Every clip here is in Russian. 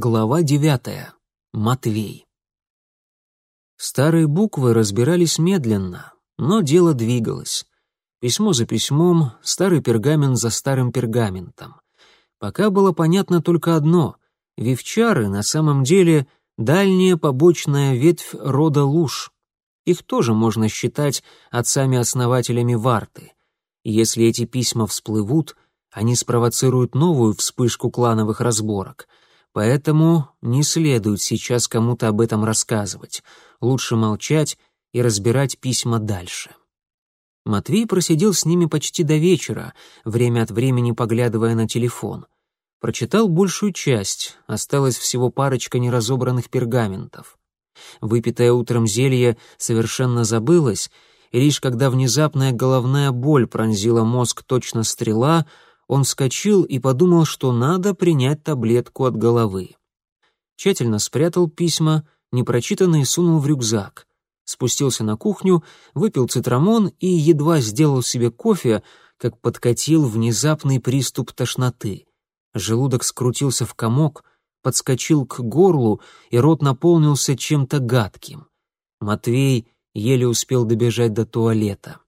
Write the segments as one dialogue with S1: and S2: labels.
S1: Глава девятая. Матвей. Старые буквы разбирались медленно, но дело двигалось. Письмо за письмом, старый пергамент за старым пергаментом. Пока было понятно только одно — вивчары на самом деле дальняя побочная ветвь рода луж. Их тоже можно считать отцами-основателями Варты. Если эти письма всплывут, они спровоцируют новую вспышку клановых разборок — Поэтому не следует сейчас кому-то об этом рассказывать. Лучше молчать и разбирать письма дальше. Матвей просидел с ними почти до вечера, время от времени поглядывая на телефон. Прочитал большую часть, осталось всего парочка неразобранных пергаментов. Выпитое утром зелье совершенно забылось, и лишь когда внезапная головная боль пронзила мозг точно стрела — он вскочил и подумал, что надо принять таблетку от головы. Тщательно спрятал письма, непрочитанные сунул в рюкзак. Спустился на кухню, выпил цитрамон и едва сделал себе кофе, как подкатил внезапный приступ тошноты. Желудок скрутился в комок, подскочил к горлу, и рот наполнился чем-то гадким. Матвей еле успел добежать до туалета.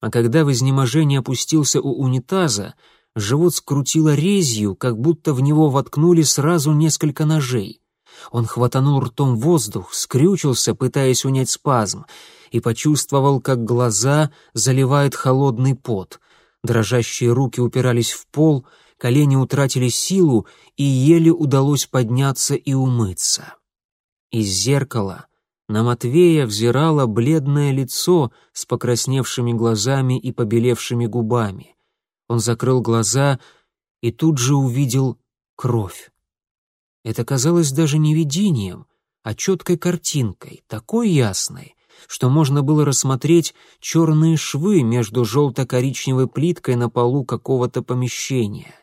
S1: А когда в изнеможении опустился у унитаза, Живот скрутило резью, как будто в него воткнули сразу несколько ножей. Он хватанул ртом воздух, скрючился, пытаясь унять спазм, и почувствовал, как глаза заливает холодный пот. Дрожащие руки упирались в пол, колени утратили силу, и еле удалось подняться и умыться. Из зеркала на Матвея взирало бледное лицо с покрасневшими глазами и побелевшими губами. Он закрыл глаза и тут же увидел кровь. Это казалось даже не видением, а четкой картинкой, такой ясной, что можно было рассмотреть черные швы между желто-коричневой плиткой на полу какого-то помещения.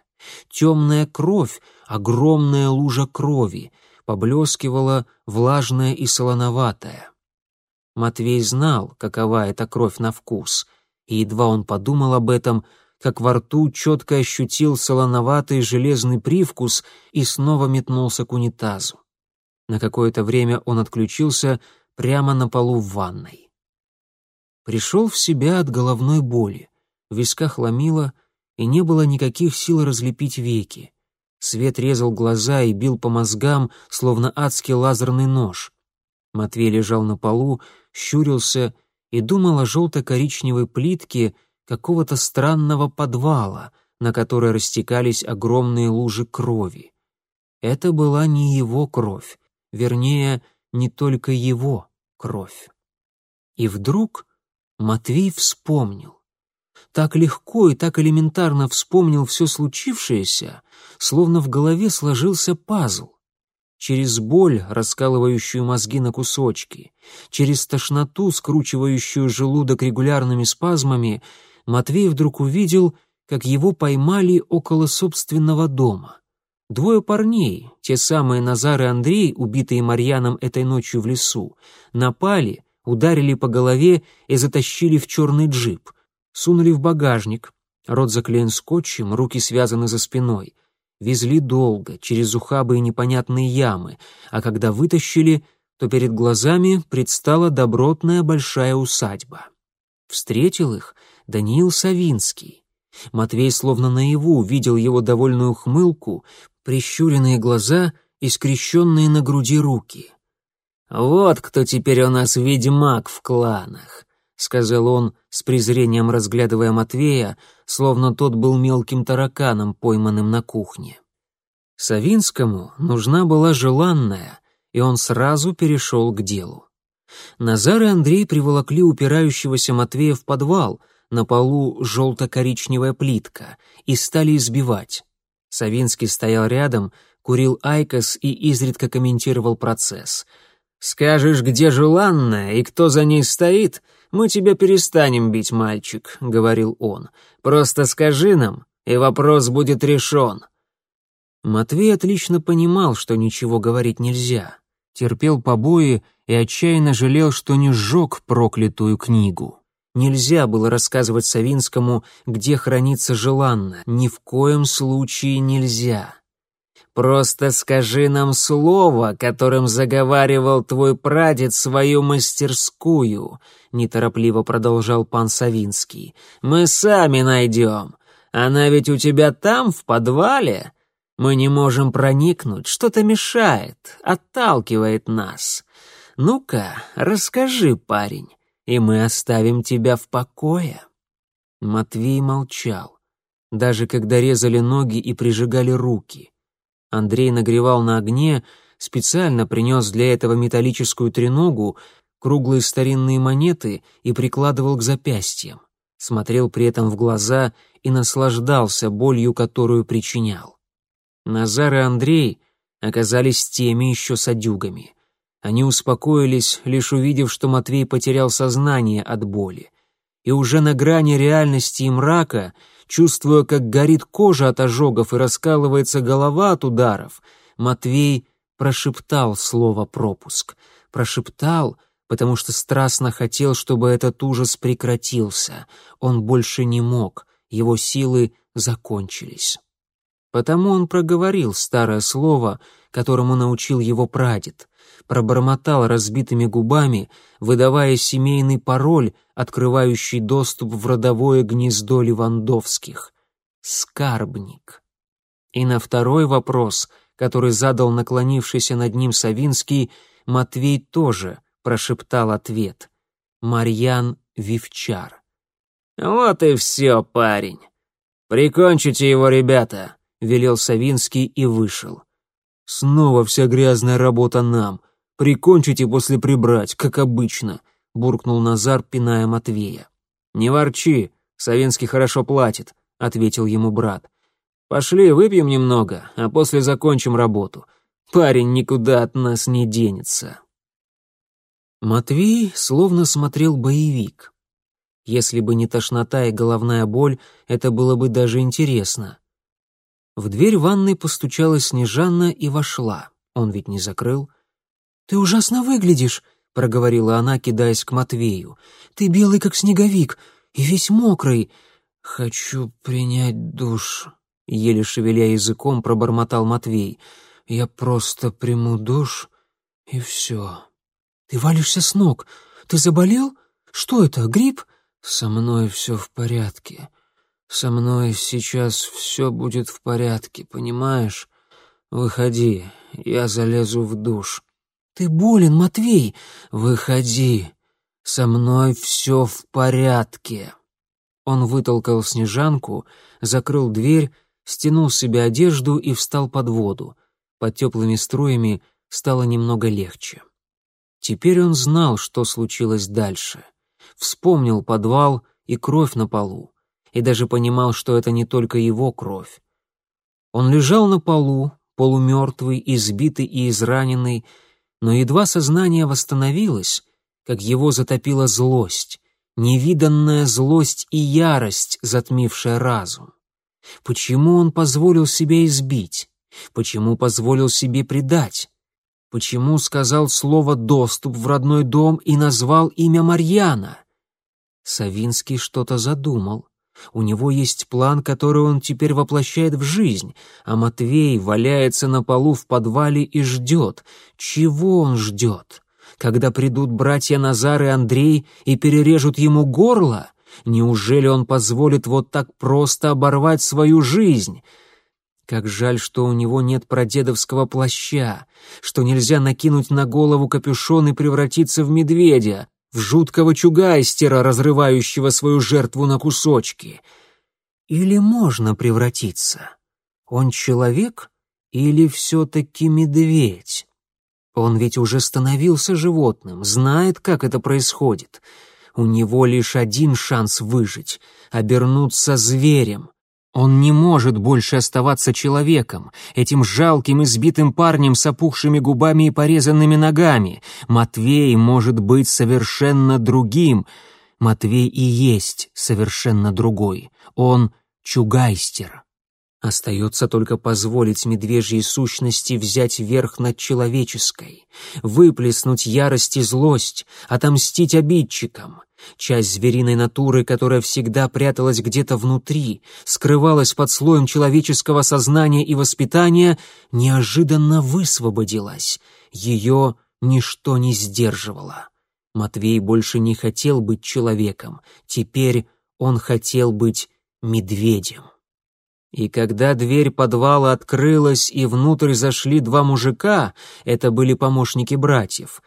S1: Темная кровь, огромная лужа крови, поблескивала влажная и солоноватая. Матвей знал, какова эта кровь на вкус, и едва он подумал об этом, как во рту четко ощутил солоноватый железный привкус и снова метнулся к унитазу. На какое-то время он отключился прямо на полу в ванной. Пришел в себя от головной боли, в висках ломило, и не было никаких сил разлепить веки. Свет резал глаза и бил по мозгам, словно адский лазерный нож. Матвей лежал на полу, щурился и думал о желто-коричневой плитке, какого-то странного подвала, на которой растекались огромные лужи крови. Это была не его кровь, вернее, не только его кровь. И вдруг Матвей вспомнил. Так легко и так элементарно вспомнил все случившееся, словно в голове сложился пазл. Через боль, раскалывающую мозги на кусочки, через тошноту, скручивающую желудок регулярными спазмами, Матвей вдруг увидел, как его поймали около собственного дома. Двое парней, те самые Назар и Андрей, убитые Марьяном этой ночью в лесу, напали, ударили по голове и затащили в черный джип, сунули в багажник, рот заклеен скотчем, руки связаны за спиной. Везли долго, через ухабы и непонятные ямы, а когда вытащили, то перед глазами предстала добротная большая усадьба. Встретил их Даниил Савинский. Матвей словно наяву видел его довольную хмылку, прищуренные глаза и скрещенные на груди руки. «Вот кто теперь у нас ведьмак в кланах», — сказал он, с презрением разглядывая Матвея, словно тот был мелким тараканом, пойманным на кухне. Савинскому нужна была желанная, и он сразу перешел к делу. Назар и Андрей приволокли упирающегося Матвея в подвал — на полу желто-коричневая плитка, и стали избивать. Савинский стоял рядом, курил айкос и изредка комментировал процесс. «Скажешь, где желанная и кто за ней стоит, мы тебя перестанем бить, мальчик», — говорил он. «Просто скажи нам, и вопрос будет решен». Матвей отлично понимал, что ничего говорить нельзя. Терпел побои и отчаянно жалел, что не сжег проклятую книгу. Нельзя было рассказывать Савинскому, где хранится желанно, ни в коем случае нельзя. Просто скажи нам слово, которым заговаривал твой прадед свою мастерскую», — неторопливо продолжал пан Савинский. «Мы сами найдем. Она ведь у тебя там, в подвале. Мы не можем проникнуть, что-то мешает, отталкивает нас. Ну-ка, расскажи, парень, и мы оставим тебя в покое». Матвей молчал, даже когда резали ноги и прижигали руки — Андрей нагревал на огне, специально принес для этого металлическую треногу, круглые старинные монеты и прикладывал к запястьям. Смотрел при этом в глаза и наслаждался болью, которую причинял. Назар и Андрей оказались теми еще садюгами. Они успокоились, лишь увидев, что Матвей потерял сознание от боли. И уже на грани реальности и мрака — Чувствуя, как горит кожа от ожогов и раскалывается голова от ударов, Матвей прошептал слово «пропуск». Прошептал, потому что страстно хотел, чтобы этот ужас прекратился. Он больше не мог, его силы закончились. Потому он проговорил старое слово, которому научил его прадед, пробормотал разбитыми губами, выдавая семейный пароль, открывающий доступ в родовое гнездо Левандовских. Скарбник. И на второй вопрос, который задал наклонившийся над ним Савинский, Матвей тоже прошептал ответ. Марьян Вивчар. «Вот и все, парень. Прикончите его, ребята», — велел Савинский и вышел. «Снова вся грязная работа нам. Прикончите после прибрать, как обычно», — буркнул Назар, пиная Матвея. «Не ворчи, Савинский хорошо платит», — ответил ему брат. «Пошли, выпьем немного, а после закончим работу. Парень никуда от нас не денется». Матвей словно смотрел боевик. Если бы не тошнота и головная боль, это было бы даже интересно. В дверь ванной постучала Снежанна и вошла. Он ведь не закрыл. «Ты ужасно выглядишь», — проговорила она, кидаясь к Матвею. «Ты белый, как снеговик, и весь мокрый. Хочу принять душ», — еле шевеля языком пробормотал Матвей. «Я просто приму душ, и все». «Ты валишься с ног. Ты заболел? Что это, грипп?» «Со мной все в порядке. Со мной сейчас все будет в порядке, понимаешь? Выходи, я залезу в душ». «Ты болен, Матвей! Выходи! Со мной все в порядке!» Он вытолкал снежанку, закрыл дверь, стянул с себя одежду и встал под воду. Под теплыми струями стало немного легче. Теперь он знал, что случилось дальше. Вспомнил подвал и кровь на полу, и даже понимал, что это не только его кровь. Он лежал на полу, полумертвый, избитый и израненный, но едва сознание восстановилось, как его затопила злость, невиданная злость и ярость, затмившая разум. Почему он позволил себе избить? Почему позволил себе предать? Почему сказал слово «доступ» в родной дом и назвал имя Марьяна? Савинский что-то задумал. У него есть план, который он теперь воплощает в жизнь, а Матвей валяется на полу в подвале и ждет. Чего он ждет? Когда придут братья Назар и Андрей и перережут ему горло? Неужели он позволит вот так просто оборвать свою жизнь? Как жаль, что у него нет прадедовского плаща, что нельзя накинуть на голову капюшон и превратиться в медведя в жуткого чугайстера, разрывающего свою жертву на кусочки. Или можно превратиться? Он человек или все-таки медведь? Он ведь уже становился животным, знает, как это происходит. У него лишь один шанс выжить — обернуться зверем. Он не может больше оставаться человеком, этим жалким избитым парнем с опухшими губами и порезанными ногами. Матвей может быть совершенно другим. Матвей и есть совершенно другой. Он чугайстер. Остается только позволить медвежьей сущности взять верх над человеческой, выплеснуть ярость и злость, отомстить обидчикам. Часть звериной натуры, которая всегда пряталась где-то внутри, скрывалась под слоем человеческого сознания и воспитания, неожиданно высвободилась. Ее ничто не сдерживало. Матвей больше не хотел быть человеком, теперь он хотел быть медведем. И когда дверь подвала открылась и внутрь зашли два мужика, это были помощники братьев,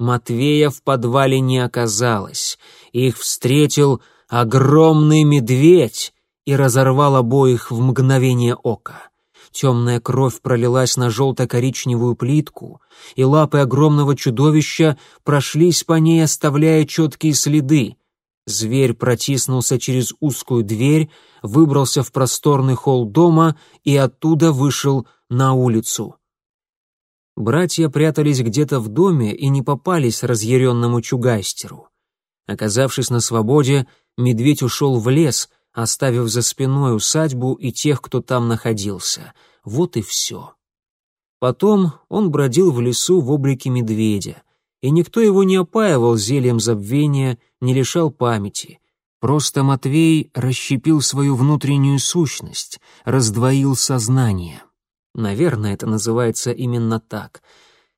S1: Матвея в подвале не оказалось. Их встретил огромный медведь и разорвал обоих в мгновение ока. Темная кровь пролилась на желто-коричневую плитку, и лапы огромного чудовища прошлись по ней, оставляя четкие следы. Зверь протиснулся через узкую дверь, выбрался в просторный холл дома и оттуда вышел на улицу. Братья прятались где-то в доме и не попались разъяренному чугайстеру. Оказавшись на свободе, медведь ушел в лес, оставив за спиной усадьбу и тех, кто там находился. Вот и все. Потом он бродил в лесу в облике медведя, и никто его не опаивал зельем забвения, не лишал памяти. Просто Матвей расщепил свою внутреннюю сущность, раздвоил сознание. Наверное, это называется именно так.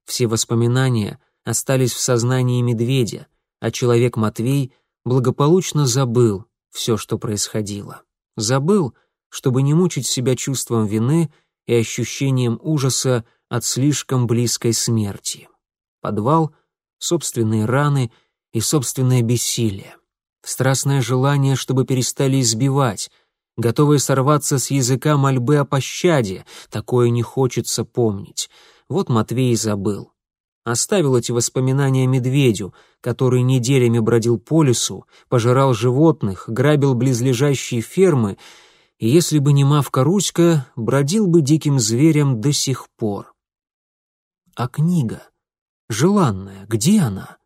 S1: Все воспоминания остались в сознании медведя, а человек Матвей благополучно забыл все, что происходило. Забыл, чтобы не мучить себя чувством вины и ощущением ужаса от слишком близкой смерти. Подвал, собственные раны и собственное бессилие. Страстное желание, чтобы перестали избивать, готовые сорваться с языка мольбы о пощаде, такое не хочется помнить. Вот Матвей забыл. Оставил эти воспоминания медведю, который неделями бродил по лесу, пожирал животных, грабил близлежащие фермы, и если бы не Мавка Руська, бродил бы диким зверем до сих пор. А книга? Желанная, где она?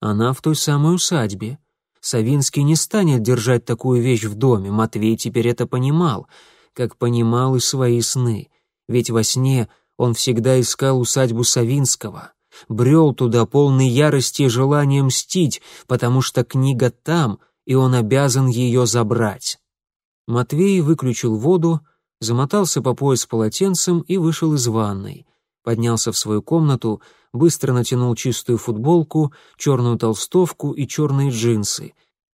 S1: Она в той самой усадьбе. Савинский не станет держать такую вещь в доме, Матвей теперь это понимал, как понимал и свои сны. Ведь во сне он всегда искал усадьбу Савинского, брел туда полный ярости и желания мстить, потому что книга там, и он обязан ее забрать. Матвей выключил воду, замотался по пояс полотенцем и вышел из ванной. Поднялся в свою комнату, быстро натянул чистую футболку, черную толстовку и черные джинсы,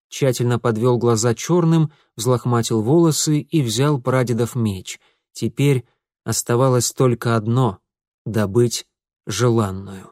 S1: тщательно подвел глаза черным, взлохматил волосы и взял прадедов меч. Теперь оставалось только одно — добыть желанную.